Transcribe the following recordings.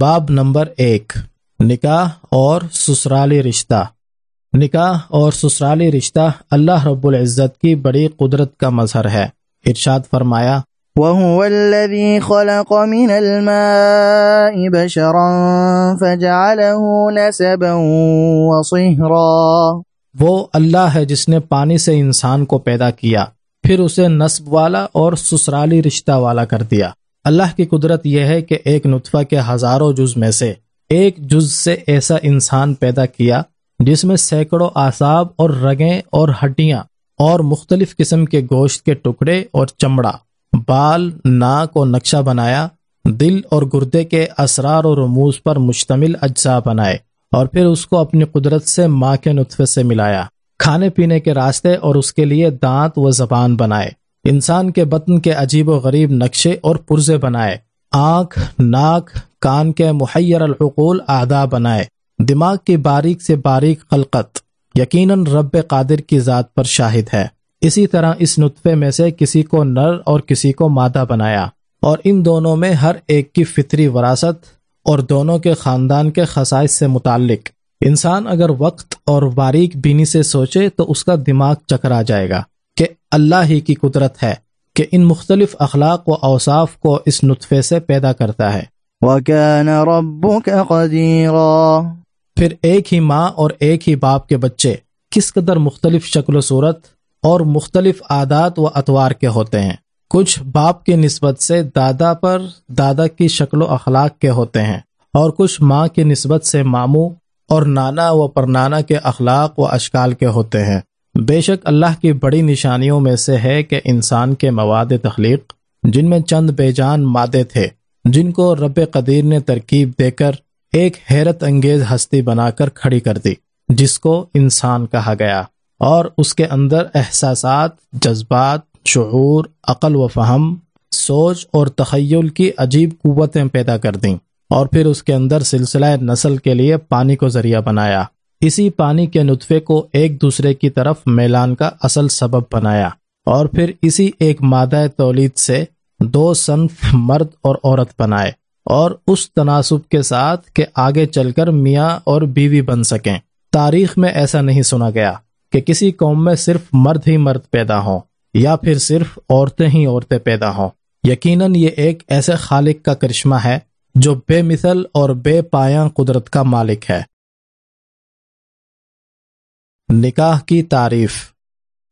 باب نمبر ایک نکاح اور سسرالی رشتہ۔ نکاح اور سسرالی رشتہ اللہ رب العزت کی بڑی قدرت کا مظہر ہے۔ ارشاد فرمایا وهو الذي خلق من الماء بشرا فجعله نسبا وصهرا۔ وہ اللہ ہے جس نے پانی سے انسان کو پیدا کیا پھر اسے نصب والا اور سسرالی رشتہ والا کر دیا۔ اللہ کی قدرت یہ ہے کہ ایک نطفہ کے ہزاروں جز میں سے ایک جز سے ایسا انسان پیدا کیا جس میں سینکڑوں آساب اور رگیں اور ہڈیاں اور مختلف قسم کے گوشت کے ٹکڑے اور چمڑا، بال، ناک اور نقشہ بنایا، دل اور گردے کے اسرار اور رموز پر مشتمل اجزاء بنائے اور پھر اس کو اپنی قدرت سے ماں کے نطفے سے ملایا، کھانے پینے کے راستے اور اس کے لیے دانت و زبان بنائے۔ انسان کے بطن کے عجیب و غریب نقشے اور پرزے بنائے۔ آنکھ، ناک، کان کے محیر العقول اعدا بنائے۔ دماغ کی باریک سے باریک خلقت۔ یقیناً رب قادر کی ذات پر شاہد ہے۔ اسی طرح اس نطفے میں سے کسی کو نر اور کسی کو مادہ بنایا۔ اور ان دونوں میں ہر ایک کی فطری وراثت اور دونوں کے خاندان کے خصائص سے متعلق۔ انسان اگر وقت اور باریک بینی سے سوچے تو اس کا دماغ چکرا جائے گا۔ کہ اللہ ہی کی قدرت ہے کہ ان مختلف اخلاق و اوصاف کو اس نطفے سے پیدا کرتا ہے۔ وَكَانَ رَبُّكَ قَدِيرًا۔ پھر ایک ہی ماں اور ایک ہی باپ کے بچے کس قدر مختلف شکل و صورت اور مختلف عادات و اتوار کے ہوتے ہیں۔ کچھ باپ کی نسبت سے دادا پر دادا کی شکل و اخلاق کے ہوتے ہیں اور کچھ ماں کی نسبت سے ماموں اور نانا و پرنانا کے اخلاق و اشکال کے ہوتے ہیں۔ بے شک اللہ کی بڑی نشانیوں میں سے ہے کہ انسان کے مواد تخلیق، جن میں چند بے جان مادے تھے، جن کو رب قدیر نے ترکیب دے کر ایک حیرت انگیز ہستی بنا کر کھڑی کر دی، جس کو انسان کہا گیا۔ اور اس کے اندر احساسات، جذبات، شعور، عقل و فہم، سوچ اور تخیل کی عجیب قوتیں پیدا کر دیں۔ اور پھر اس کے اندر سلسلہ نسل کے لیے پانی کو ذریعہ بنایا۔ اسی پانی کے نطفے کو ایک دوسرے کی طرف میلان کا اصل سبب بنایا اور پھر اسی ایک مادہ تولید سے دو صنف مرد اور عورت بنائے اور اس تناسب کے ساتھ کہ آگے چل کر میاں اور بیوی بن سکیں۔ تاریخ میں ایسا نہیں سنا گیا کہ کسی قوم میں صرف مرد ہی مرد پیدا ہوں یا پھر صرف عورتیں ہی عورتیں پیدا ہوں۔ یقیناً یہ ایک ایسے خالق کا کرشمہ ہے جو بے مثل اور بے پایاں قدرت کا مالک ہے۔ نکاح کی تعریف۔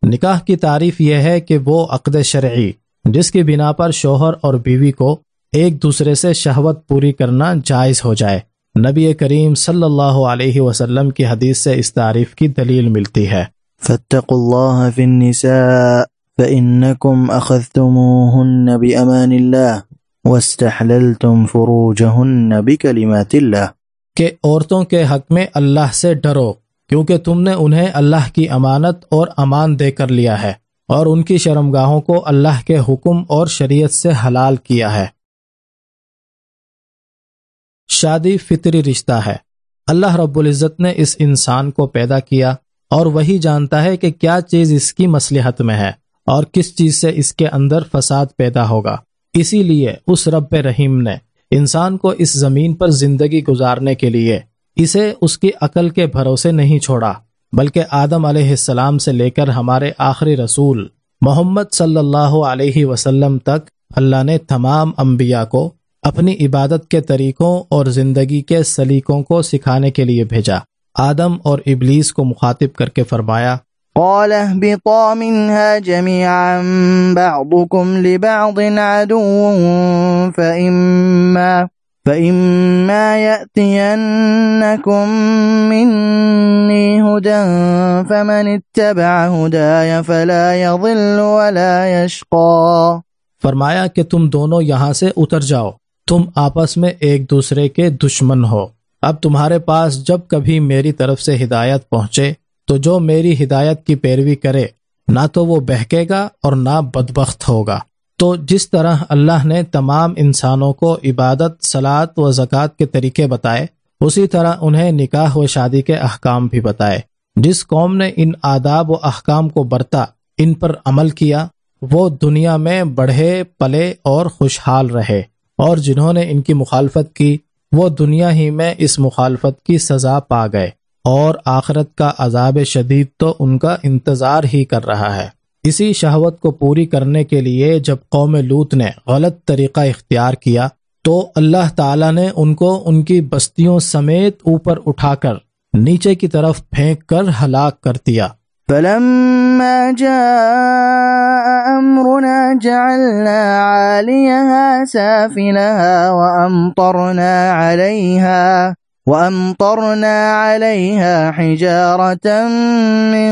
نکاح کی تعریف یہ ہے کہ وہ عقد شرعی جس کی بنا پر شوہر اور بیوی کو ایک دوسرے سے شہوت پوری کرنا جائز ہو جائے۔ نبی کریم صلی اللہ علیہ وسلم کی حدیث سے اس تعریف کی دلیل ملتی ہے۔ فاتقوا الله في النساء فإنكم أخذتموهن بأمان الله واستحللتم فروجهن بكلمات الله کہ عورتوں کے حق میں اللہ سے ڈرو۔ کیونکہ تم نے انہیں اللہ کی امانت اور امان دے کر لیا ہے اور ان کی شرمگاہوں کو اللہ کے حکم اور شریعت سے حلال کیا ہے۔ شادی فطری رشتہ ہے۔ اللہ رب العزت نے اس انسان کو پیدا کیا اور وہی جانتا ہے کہ کیا چیز اس کی مصلحت میں ہے اور کس چیز سے اس کے اندر فساد پیدا ہوگا۔ اسی لیے اس رب رحیم نے انسان کو اس زمین پر زندگی گزارنے کے لیے اسے اس کی عقل کے بھروسے نہیں چھوڑا، بلکہ آدم علیہ السلام سے لے کر ہمارے آخری رسول محمد صلی اللہ علیہ وسلم تک اللہ نے تمام انبیاء کو اپنی عبادت کے طریقوں اور زندگی کے سلیقوں کو سکھانے کے لیے بھیجا۔ آدم اور ابلیس کو مخاطب کر کے فرمایا، قال اهبطا منها جميعا، بعضكم لبعض عدو، فإما فإما يأتينكم مني هدى فمن اتبع هداي فلا يضل ولا يشقى فرمایا کہ تم دونوں یہاں سے اتر جاؤ۔ تم آپس میں ایک دوسرے کے دشمن ہو۔ اب تمہارے پاس جب کبھی میری طرف سے ہدایت پہنچے، تو جو میری ہدایت کی پیروی کرے، نہ تو وہ بہکے گا اور نہ بدبخت ہوگا۔ تو جس طرح اللہ نے تمام انسانوں کو عبادت سلاد و زکوٰۃ کے طریقے بتائے، اسی طرح انہیں نکاح و شادی کے احکام بھی بتائے۔ جس قوم نے ان آداب و احکام کو برتا، ان پر عمل کیا، وہ دنیا میں بڑھے، پلے اور خوشحال رہے۔ اور جنہوں نے ان کی مخالفت کی، وہ دنیا ہی میں اس مخالفت کی سزا پا گئے۔ اور آخرت کا عذاب شدید تو ان کا انتظار ہی کر رہا ہے۔ اسی شہوت کو پوری کرنے کے لیے جب قوم لوت نے غلط طریقہ اختیار کیا تو اللہ تعالی نے ان کو ان کی بستیوں سمیت اوپر اٹھا کر نیچے کی طرف پھینک کر ہلاک کر دیا۔ فلما جاء أمرنا جعلنا عاليها سافلها وأمطرنا عليها وأمطرنا عليها حجارة من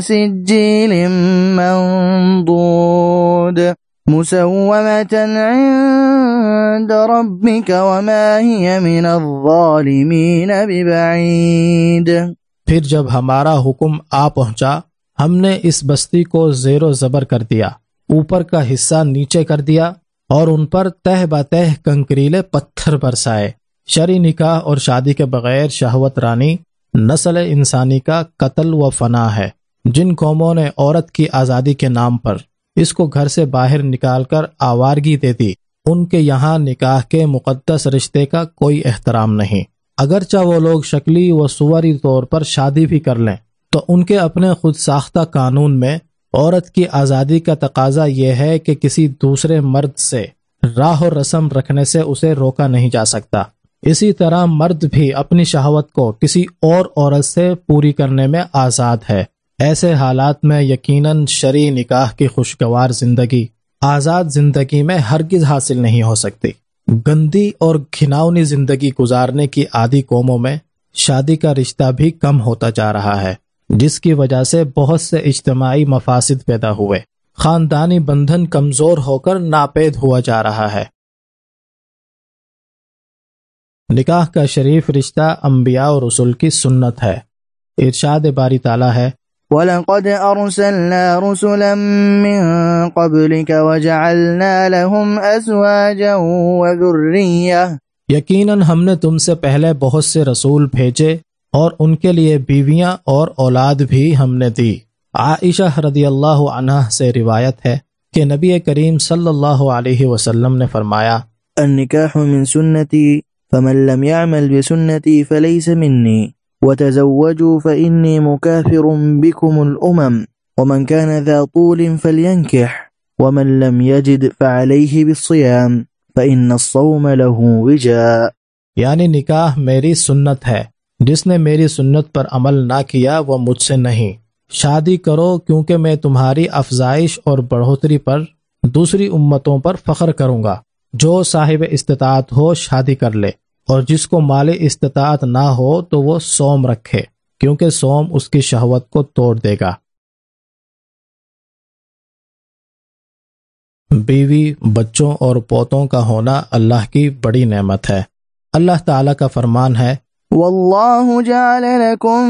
سجيل منضود مسومة عند ربك وما هي من الظالمين ببعيد پھر جب ہمارا حکم آ پہنچا، ہم نے اس بستی کو زیر و زبر کر دیا، اوپر کا حصہ نیچے کر دیا اور ان پر تہ بتہ کنکریلے پتھر برسائے۔ شری نکاح اور شادی کے بغیر شہوت رانی نسل انسانی کا قتل و فنا ہے۔ جن قوموں نے عورت کی آزادی کے نام پر اس کو گھر سے باہر نکال کر آوارگی دے دی، ان کے یہاں نکاح کے مقدس رشتے کا کوئی احترام نہیں۔ اگرچہ وہ لوگ شکلی و سوری طور پر شادی بھی کر لیں، تو ان کے اپنے خود ساختہ قانون میں عورت کی آزادی کا تقاضا یہ ہے کہ کسی دوسرے مرد سے راہ و رسم رکھنے سے اسے روکا نہیں جا سکتا۔ اسی طرح مرد بھی اپنی شہوت کو کسی اور عورت سے پوری کرنے میں آزاد ہے۔ ایسے حالات میں یقیناً شرع نکاح کی خوشگوار زندگی، آزاد زندگی میں ہرگز حاصل نہیں ہو سکتی۔ گندی اور گھناؤنی زندگی گزارنے کی عادی قوموں میں شادی کا رشتہ بھی کم ہوتا جا رہا ہے، جس کی وجہ سے بہت سے اجتماعی مفاسد پیدا ہوئے۔ خاندانی بندھن کمزور ہو کر ناپید ہوا جا رہا ہے۔ نکاح کا شریف رشتہ انبیاء اور رسول کی سنت ہے۔ ارشاد باری تعالیٰ ہے۔ وَلَقَدْ أَرْسَلْنَا رُسُلًا مِّن قَبْلِكَ وَجَعَلْنَا لَهُمْ أَزْوَاجًا وَذُرِّيَّةً۔ یقیناً ہم نے تم سے پہلے بہت سے رسول بھیجے اور ان کے لیے بیویاں اور اولاد بھی ہم نے دی۔ عائشہ رضی اللہ عنہ سے روایت ہے کہ نبی کریم صلی اللہ علیہ وسلم نے فرمایا النکاح من سنتی فمن لم يعمل بسنتی فلیس منی وتزوجوا فإني مكافر بكم الأمم، ومن كان ذا طول فلينكح، ومن لم يجد فعليه بالصيام، فإن الصوم له وجاء. یعنی نکاح میری سنت ہے، جس نے میری سنت پر عمل نہ کیا وہ مجھ سے نہیں۔ شادی کرو کیونکہ میں تمہاری افزائش اور بڑھوتری پر دوسری امتوں پر فخر کروں گا۔ جو صاحب استطاعت ہو شادی کر لے، اور جس کو مال استطاعت نہ ہو تو وہ سوم رکھے، کیونکہ سوم اس کی شہوت کو توڑ دے گا۔ بیوی، بچوں اور پوتوں کا ہونا اللہ کی بڑی نعمت ہے۔ اللہ تعالی کا فرمان ہے والله جعل لكم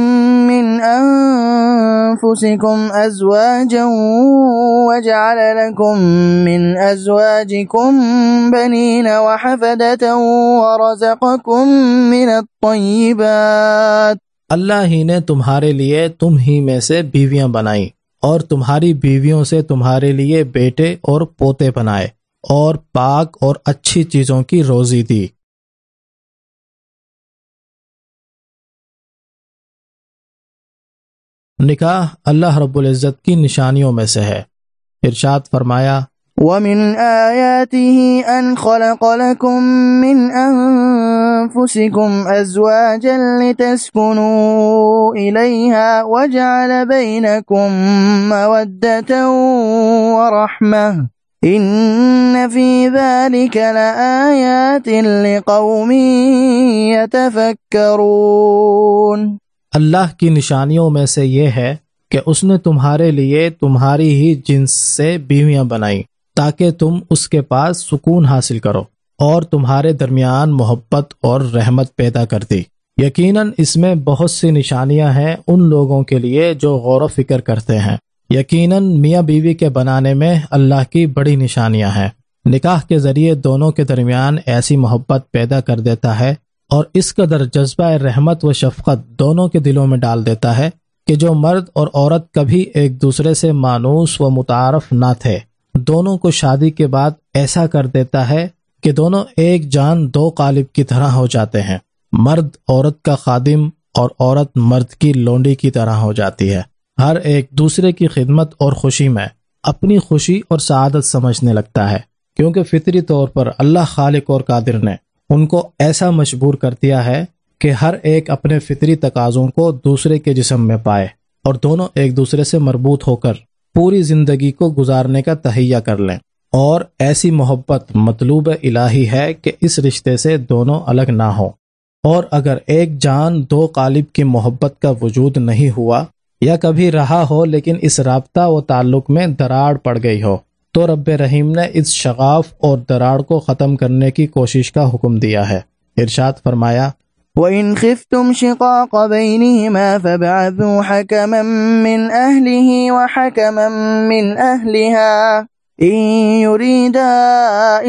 من أنفسكم أزواجا وجعل لكم من أزواجكم بنين وحفدة ورزقكم من الطيبات اللہ ہی نے تمہارے لیے تم ہی میں سے بیویاں بنائی اور تمہاری بیویوں سے تمہارے لیے بیٹے اور پوتے بنائے اور پاک اور اچھی چیزوں کی روزی دی۔ نکاح اللہ رب العزت کی نشانیوں میں سے ہے۔ ارشاد فرمایا، ومن آياته أن خلق لكم من أنفسكم أزواجا لتسكنوا إليها وجعل بينكم مودة ورحمة إن في ذلك لآيات لقوم يتفكرون۔ اللہ کی نشانیوں میں سے یہ ہے کہ اس نے تمہارے لیے تمہاری ہی جنس سے بیویاں بنائی تاکہ تم اس کے پاس سکون حاصل کرو اور تمہارے درمیان محبت اور رحمت پیدا کر دی یقیناً اس میں بہت سی نشانیاں ہیں ان لوگوں کے لیے جو غور و فکر کرتے ہیں۔ یقیناً میاں بیوی کے بنانے میں اللہ کی بڑی نشانیاں ہیں۔ نکاح کے ذریعے دونوں کے درمیان ایسی محبت پیدا کر دیتا ہے اور اس قدر جذبہ رحمت و شفقت دونوں کے دلوں میں ڈال دیتا ہے کہ جو مرد اور عورت کبھی ایک دوسرے سے مانوس و متعارف نہ تھے، دونوں کو شادی کے بعد ایسا کر دیتا ہے کہ دونوں ایک جان دو قالب کی طرح ہو جاتے ہیں۔ مرد عورت کا خادم اور عورت مرد کی لونڈی کی طرح ہو جاتی ہے۔ ہر ایک دوسرے کی خدمت اور خوشی میں اپنی خوشی اور سعادت سمجھنے لگتا ہے، کیونکہ فطری طور پر اللہ خالق اور قادر نے ان کو ایسا مجبور کر دیا ہے کہ ہر ایک اپنے فطری تقاضوں کو دوسرے کے جسم میں پائے اور دونوں ایک دوسرے سے مربوط ہو کر پوری زندگی کو گزارنے کا تہیا کر لیں۔ اور ایسی محبت مطلوب الہی ہے کہ اس رشتے سے دونوں الگ نہ ہوں۔ اور اگر ایک جان دو قالب کی محبت کا وجود نہیں ہوا یا کبھی رہا ہو لیکن اس رابطہ و تعلق میں دراڑ پڑ گئی ہو تو رب رحیم نے اس شغاف اور دراڑ کو ختم کرنے کی کوشش کا حکم دیا ہے۔ ارشاد فرمایا وَإِنْ خِفْتُمْ شِقَاقَ بَيْنِهِمَا فَابْعَثُوا حَكَمًا مِّنْ أَهْلِهِ وَحَكَمًا مِّنْ أَهْلِهَا إِن يُرِيدَا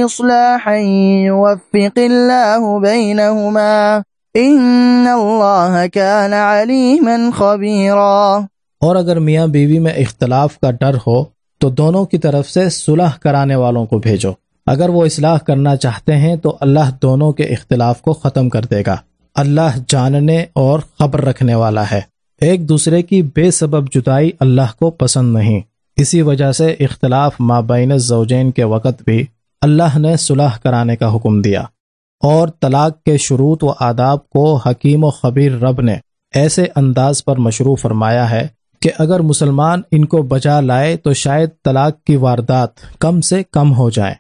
إِصْلَاحًا يُوَفِّقِ اللَّهُ بَيْنَهُمَا إِنَّ اللَّهَ كَانَ عَلِيمًا خَبِيرًا۔ اور اگر میاں بیوی میں اختلاف کا ڈر ہو تو دونوں کی طرف سے صلح کرانے والوں کو بھیجو۔ اگر وہ اصلاح کرنا چاہتے ہیں تو اللہ دونوں کے اختلاف کو ختم کر دے گا۔ اللہ جاننے اور خبر رکھنے والا ہے۔ ایک دوسرے کی بے سبب جدائی اللہ کو پسند نہیں۔ اسی وجہ سے اختلاف مابین زوجین کے وقت بھی اللہ نے صلح کرانے کا حکم دیا۔ اور طلاق کے شروط و آداب کو حکیم و خبیر رب نے ایسے انداز پر مشروع فرمایا ہے کہ اگر مسلمان ان کو بچا لائے تو شاید طلاق کی واردات کم سے کم ہو جائیں